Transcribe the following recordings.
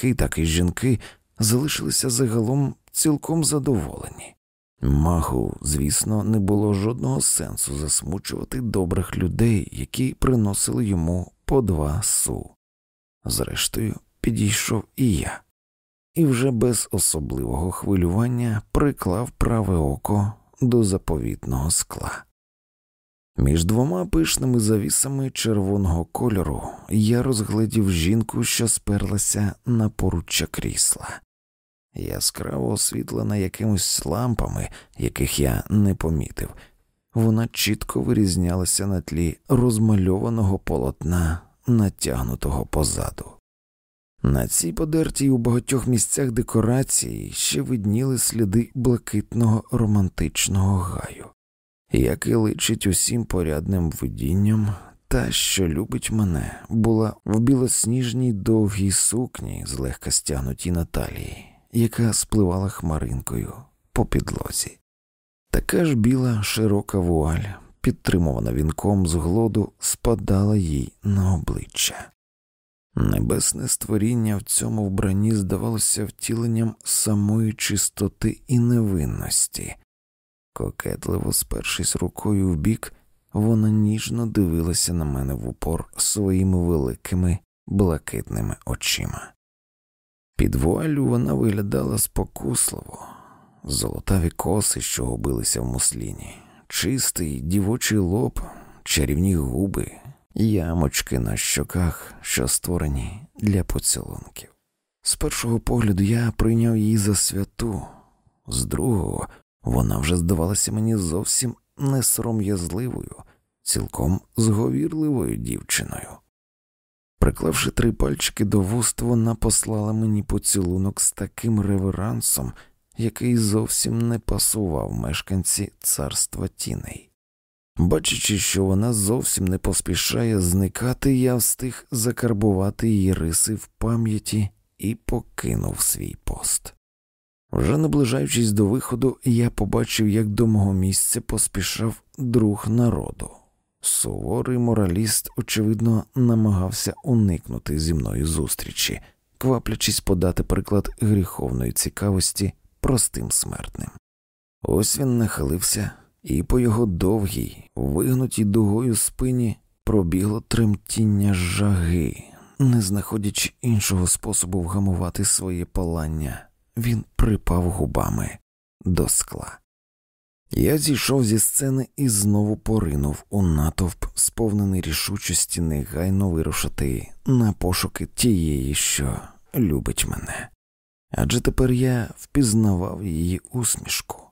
чоловіки, так і жінки залишилися загалом цілком задоволені. Магу, звісно, не було жодного сенсу засмучувати добрих людей, які приносили йому по два су. Зрештою, підійшов і я, і вже без особливого хвилювання приклав праве око до заповітного скла. Між двома пишними завісами червоного кольору я розглядів жінку, що сперлася на поруччя крісла, яскраво освітлена якимись лампами, яких я не помітив. Вона чітко вирізнялася на тлі розмальованого полотна, натягнутого позаду. На цій подертій у багатьох місцях декорації ще видніли сліди блакитного романтичного гаю, який личить усім порядним видінням, та, що любить мене, була в білосніжній довгій сукні, злегка стягнутій на талії, яка спливала хмаринкою по підлозі. Така ж біла широка вуаль, підтримувана вінком з глоду, спадала їй на обличчя. Небесне створіння в цьому вбранні здавалося втіленням самої чистоти і невинності. Кокетливо спершись рукою вбік, вона ніжно дивилася на мене в упор своїми великими блакитними очима. Під вуалю вона виглядала спокусливо, золотаві коси, що губилися в мусліні, чистий дівочий лоб, чарівні губи, ямочки на щоках, що створені для поцілунків. З першого погляду я прийняв її за святу, з другого вона вже здавалася мені зовсім несором'язливою, цілком зговірливою дівчиною. Приклавши три пальчики до вуст, вона послала мені поцілунок з таким реверансом, який зовсім не пасував мешканці царства тіней. Бачачи, що вона зовсім не поспішає зникати, я встиг закарбувати її риси в пам'яті і покинув свій пост. Вже наближаючись до виходу, я побачив, як до мого місця поспішав друг народу. Суворий мораліст, очевидно, намагався уникнути зі мною зустрічі, кваплячись подати приклад гріховної цікавості простим смертним. Ось він нахилився, і по його довгій, вигнутій дугою спині пробігло тремтіння жаги, не знаходячи іншого способу вгамувати своє палання, він припав губами до скла. Я зійшов зі сцени і знову поринув у натовп, сповнений рішучості негайно вирушити на пошуки тієї, що любить мене. Адже тепер я впізнавав її усмішку.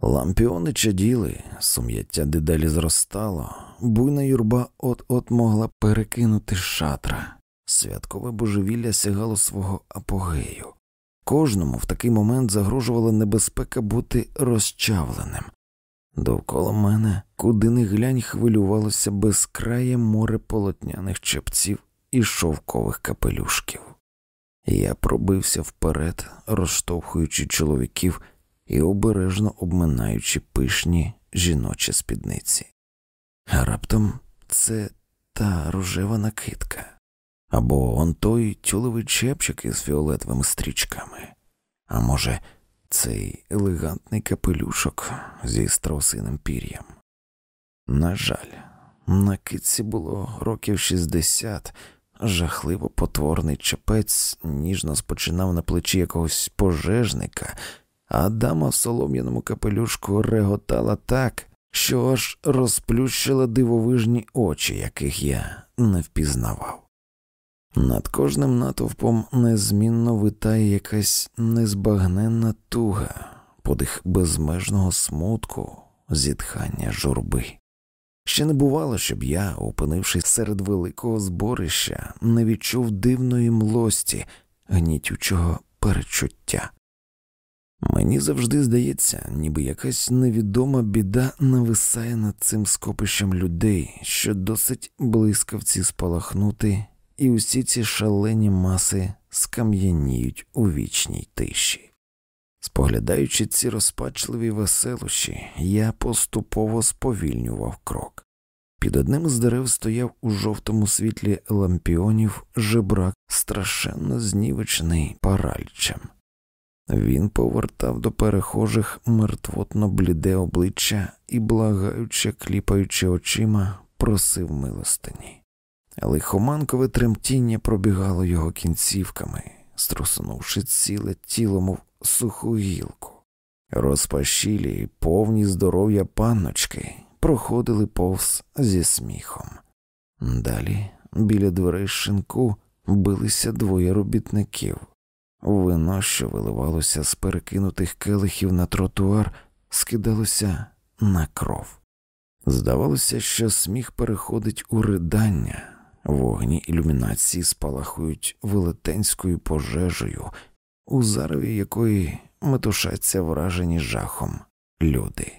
Лампіони чаділи, сум'яття дедалі зростало, буйна юрба от-от могла перекинути шатра, святкове божевілля сягало свого апогею. Кожному в такий момент загрожувала небезпека бути розчавленим. Довкола мене, куди не глянь, хвилювалося безкрає море полотняних чепців і шовкових капелюшків. Я пробився вперед, розштовхуючи чоловіків і обережно обминаючи пишні жіночі спідниці. А раптом це та рожева накидка, або он той тюлевий чепчик із фіолетовими стрічками, а може, цей елегантний капелюшок зі страусиним пір'ям. На жаль, на китці було років шістдесят, жахливо потворний чепець ніжно спочинав на плечі якогось пожежника а дама в солом'яному капелюшку реготала так, що аж розплющила дивовижні очі, яких я не впізнавав. Над кожним натовпом незмінно витає якась незбагненна туга, подих безмежного смутку, зітхання журби. Ще не бувало, щоб я, опинившись серед великого зборища, не відчув дивної млості, гнітючого перечуття. Мені завжди здається, ніби якась невідома біда нависає над цим скопищем людей, що досить блискавці спалахнути, і усі ці шалені маси скам'яніють у вічній тиші. Споглядаючи ці розпачливі веселощі, я поступово сповільнював крок. Під одним з дерев стояв у жовтому світлі лампіонів жебрак, страшенно знівечений паральчем. Він повертав до перехожих мертвотно бліде обличчя і, благаючи, кліпаючи очима, просив милостині. Лихоманкове тремтіння пробігало його кінцівками, струсунувши ціле тіло, мов суху гілку. Розпашілі, повні здоров'я панночки проходили повз зі сміхом. Далі, біля дверей шинку, билися двоє робітників. Вино, що виливалося з перекинутих келихів на тротуар, скидалося на кров. Здавалося, що сміх переходить у ридання, вогні ілюмінації спалахують велетенською пожежею, у зареві якої метушаться вражені жахом люди.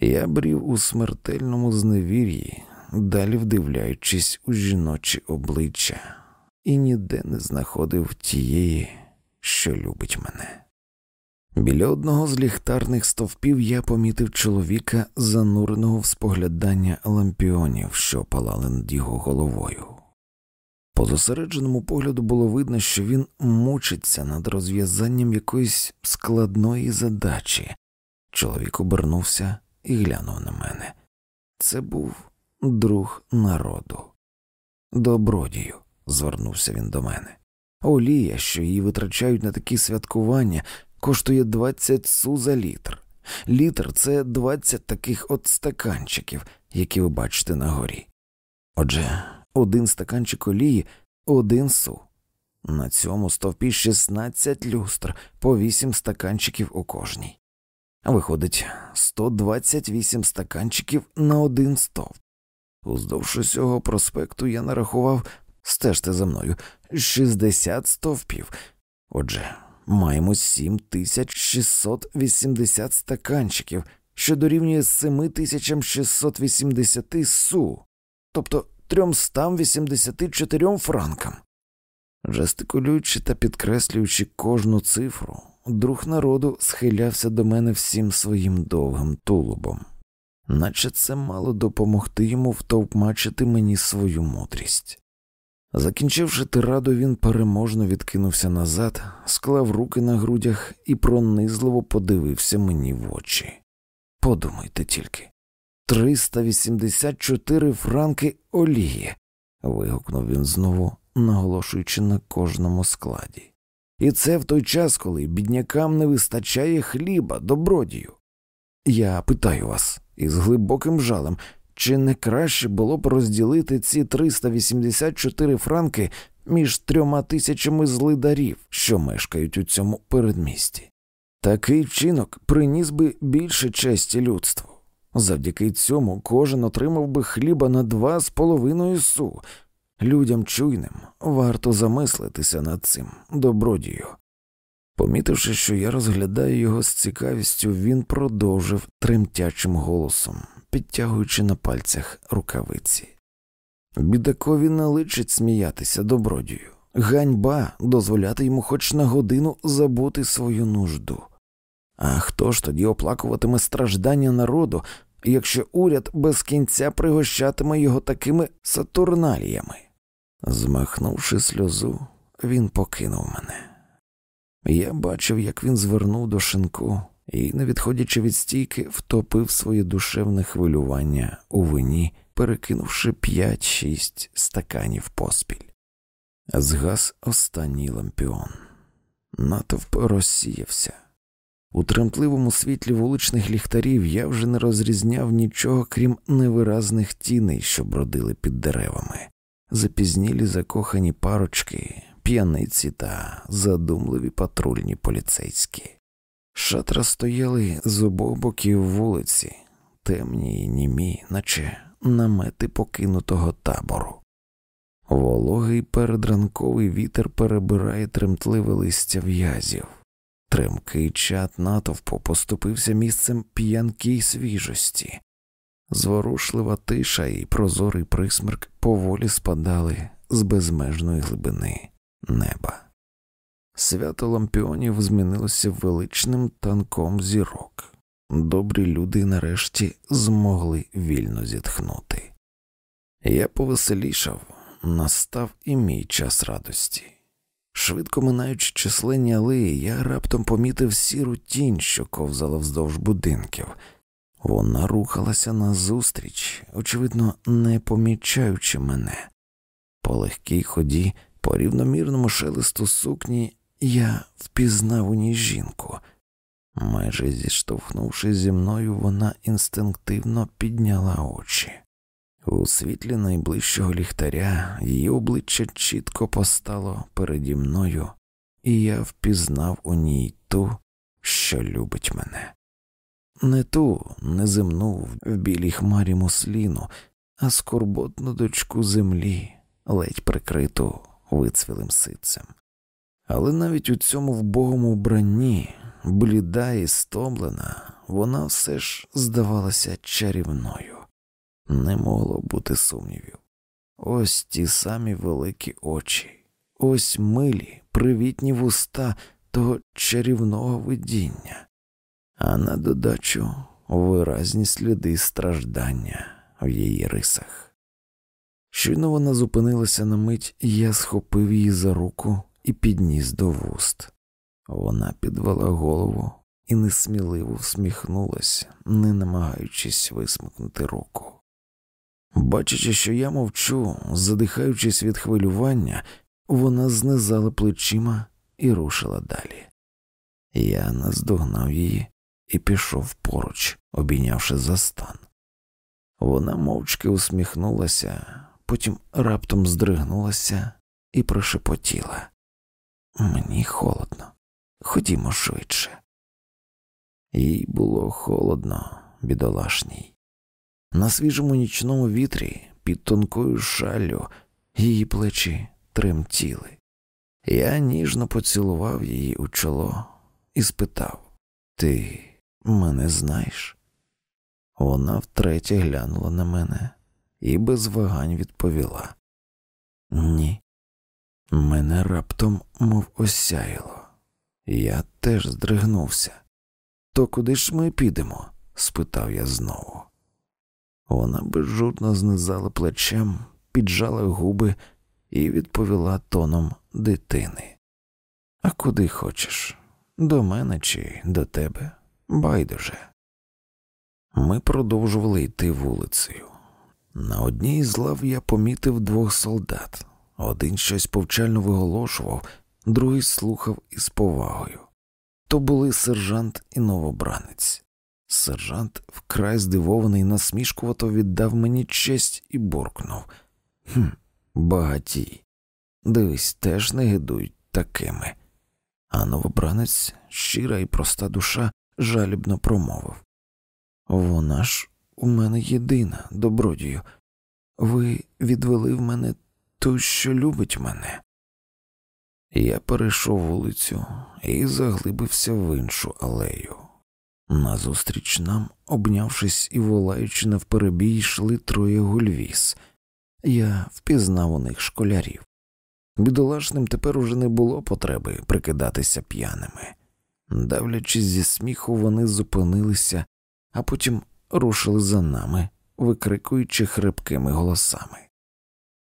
Я брів у смертельному зневір'ї, далі вдивляючись у жіночі обличчя, і ніде не знаходив тієї, що любить мене. Біля одного з ліхтарних стовпів я помітив чоловіка, зануреного в споглядання лампіонів, що палали над його головою. По зосередженому погляду було видно, що він мучиться над розв'язанням якоїсь складної задачі. Чоловік обернувся і глянув на мене. Це був друг народу. Добродію, звернувся він до мене. Олія, що її витрачають на такі святкування, коштує 20 су за літр. Літр це 20 таких от стаканчиків, які ви бачите на горі. Отже, один стаканчик олії один су. На цьому стовпі 16 люстр по 8 стаканчиків у кожній. Виходить, 128 стаканчиків на один стовп. Уздовж усього проспекту я нарахував, стежте за мною, 60 стовпів. Отже, маємо 7680 стаканчиків, що дорівнює 7680 су, тобто 384 франкам. Жестикулюючи та підкреслюючи кожну цифру, друг народу схилявся до мене всім своїм довгим тулубом, наче це мало допомогти йому втовкмачити мені свою мудрість. Закінчивши тираду, він переможно відкинувся назад, склав руки на грудях і пронизливо подивився мені в очі. Подумайте тільки 384 франки олії. вигукнув він знову, наголошуючи на кожному складі. І це в той час, коли біднякам не вистачає хліба, добродію. Я питаю вас із глибоким жалем, чи не краще було б розділити ці 384 франки між трьома тисячами злидарів, що мешкають у цьому передмісті? Такий вчинок приніс би більше честі людству. Завдяки цьому кожен отримав би хліба на два з половиною су. Людям чуйним варто замислитися над цим добродію. Помітивши, що я розглядаю його з цікавістю, він продовжив тремтячим голосом, підтягуючи на пальцях рукавиці. Бідакові не личить сміятися добродію. Ганьба дозволяти йому хоч на годину забути свою нужду. А хто ж тоді оплакуватиме страждання народу, якщо уряд без кінця пригощатиме його такими сатурналіями? Змахнувши сльозу, він покинув мене. Я бачив, як він звернув до шинку і, не відходячи від стійки, втопив своє душевне хвилювання у вині, перекинувши п'ять-шість стаканів поспіль. Згас останній лампіон. Натовп розсіявся. У тремтливому світлі вуличних ліхтарів я вже не розрізняв нічого, крім невиразних тіней, що бродили під деревами, запізнілі закохані парочки, п'яниці та задумливі патрульні поліцейські. Шатра стояли з обох боків вулиці, темні й німі, наче намети покинутого табору. Вологий передранковий вітер перебирає тремтливе листя в'язів. Тремкий чат натовпу поступився місцем п'янкій свіжості. Зворушлива тиша і прозорий присмерк поволі спадали з безмежної глибини неба. Свято лампіонів змінилося величним танком зірок. добрі люди нарешті змогли вільно зітхнути. Я повеселішав, настав і мій час радості. Швидко минаючи численні алеї, я раптом помітив сіру тінь, що ковзала вздовж будинків. Вона рухалася назустріч, очевидно, не помічаючи мене. По легкій ході, по рівномірному шелесту сукні, я впізнав у ній жінку. Майже зіштовхнувшись зі мною, вона інстинктивно підняла очі. У світлі найближчого ліхтаря її обличчя чітко постало переді мною, і я впізнав у ній ту, що любить мене. Не ту неземну в білій хмарі мусліну, а скорботну дочку землі, ледь прикриту вицвілим ситцем. Але навіть у цьому вбогому вбранні, бліда і стомлена, вона все ж здавалася чарівною. Не могло бути сумнівів. Ось ті самі великі очі, ось милі, привітні вуста того чарівного видіння, а на додачу виразні сліди страждання в її рисах. Щойно вона зупинилася на мить, я схопив її за руку і підніс до вуст. Вона підвела голову і несміливо всміхнулася, не намагаючись висмикнути руку. Бачачи, що я мовчу, задихаючись від хвилювання, вона знизала плечима і рушила далі. Я наздогнав її і пішов поруч, обійнявши за стан. Вона мовчки усміхнулася, потім раптом здригнулася і прошепотіла. Мені холодно, ходімо швидше. Їй було холодно, бідолашній. На свіжому нічному вітрі під тонкою шаллю її плечі тремтіли. Я ніжно поцілував її у чоло і спитав Ти мене знаєш? Вона втретє глянула на мене і без вагань відповіла Ні. Мене раптом мов осяяло. Я теж здригнувся. То куди ж ми підемо? спитав я знову. Вона безжурно знизала плечем, піджала губи і відповіла тоном дитини. А куди хочеш? До мене чи до тебе? Байдуже. Ми продовжували йти вулицею. На одній з лав я помітив двох солдат. Один щось повчально виголошував, другий слухав із повагою. То були сержант і новобранець. Сержант, вкрай здивований, насмішкувато віддав мені честь і буркнув «Хм, багатій. Дивись, теж не гидують такими. А новобранець, щира і проста душа, жалібно промовив Вона ж у мене єдина, добродію. Ви відвели в мене ту, що любить мене. Я перейшов вулицю і заглибився в іншу алею. Назустріч нам, обнявшись і волаючи навперебій, йшли троє гульвіз. Я впізнав у них школярів. Бідолашним тепер уже не було потреби прикидатися п'яними. Давлячись зі сміху, вони зупинилися, а потім рушили за нами, викрикуючи хрипкими голосами.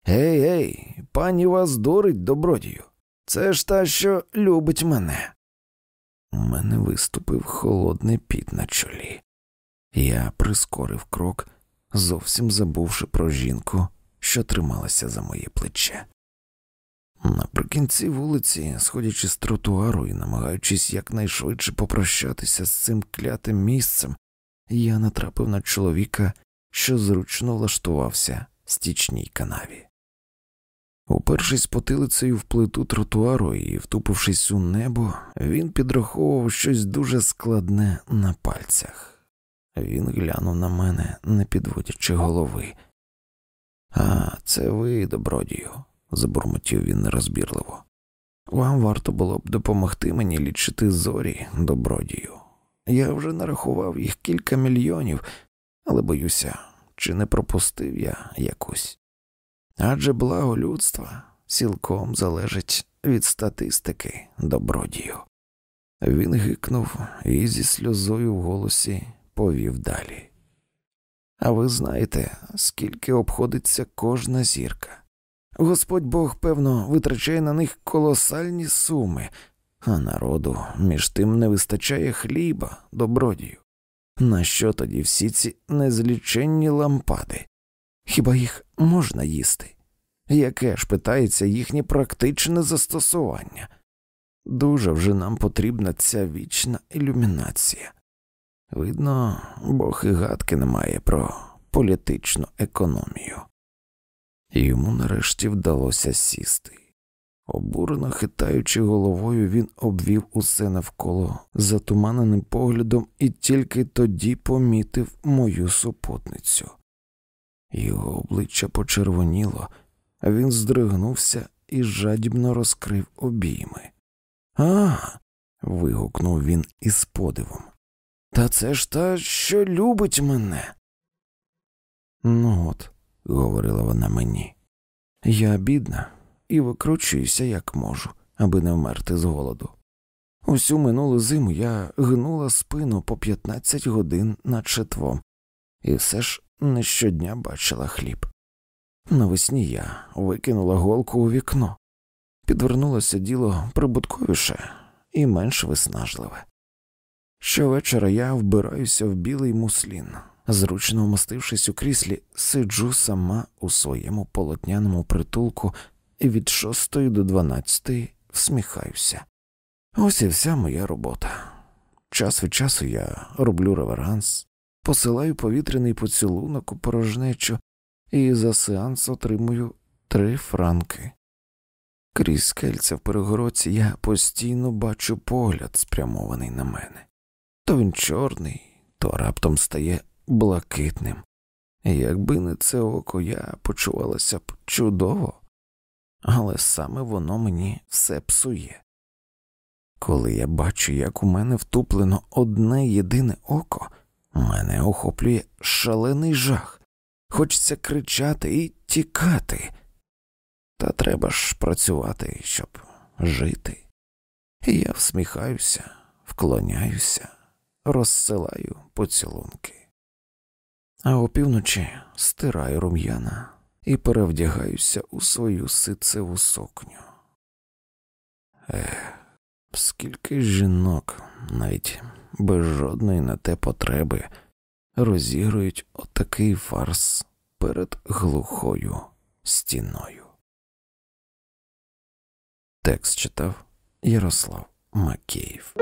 Гей, гей, пані вас дурить, добродію. Це ж та, що любить мене. У мене виступив холодний піт на чолі. Я прискорив крок, зовсім забувши про жінку, що трималася за моє плече. Наприкінці вулиці, сходячи з тротуару і намагаючись якнайшвидше попрощатися з цим клятим місцем, я натрапив на чоловіка, що зручно влаштувався в стічній канаві. Упершись потилицею в плиту тротуару і втупившись у небо, він підраховував щось дуже складне на пальцях. Він глянув на мене, не підводячи голови. А, це ви, добродію, забурмотів він нерозбірливо. Вам варто було б допомогти мені лічити зорі, добродію. Я вже нарахував їх кілька мільйонів, але боюся, чи не пропустив я якусь адже благо людства цілком залежить від статистики добродію. Він гикнув і зі сльозою в голосі повів далі. А ви знаєте, скільки обходиться кожна зірка? Господь Бог, певно, витрачає на них колосальні суми, а народу між тим не вистачає хліба, добродію. На що тоді всі ці незліченні лампади? Хіба їх можна їсти? Яке ж питається їхнє практичне застосування? Дуже вже нам потрібна ця вічна ілюмінація. Видно, Бог і гадки не має про політичну економію. Йому нарешті вдалося сісти. Обурено хитаючи головою, він обвів усе навколо затуманеним поглядом і тільки тоді помітив мою супутницю. Його обличчя почервоніло, він здригнувся і жадібно розкрив обійми. А. вигукнув він із подивом. Та це ж та, що любить мене. Ну от, говорила вона мені, я бідна і викручуюся, як можу, аби не вмерти з голоду. Усю минулу зиму я гнула спину по 15 годин над шитвом, і все ж не щодня бачила хліб. Навесні я викинула голку у вікно, підвернулося діло прибутковіше і менш виснажливе. Щовечора я вбираюся в білий муслін, зручно вмостившись у кріслі, сиджу сама у своєму полотняному притулку і від шостої до дванадцятої всміхаюся. Ось і вся моя робота. Час від часу я роблю реверанс, посилаю повітряний поцілунок у порожнечу і за сеанс отримую три франки. Крізь скельця в перегородці я постійно бачу погляд, спрямований на мене. То він чорний, то раптом стає блакитним. Якби не це око, я почувалася б чудово, але саме воно мені все псує. Коли я бачу, як у мене втуплено одне єдине око, мене охоплює шалений жах, хочеться кричати і тікати. Та треба ж працювати, щоб жити. Я всміхаюся, вклоняюся, розсилаю поцілунки. А опівночі стираю рум'яна і перевдягаюся у свою ситцеву сукню. Ех, скільки жінок, навіть без жодної на те потреби, розігрують отакий фарс перед глухою стіною. Текст читав Ярослав Макеїв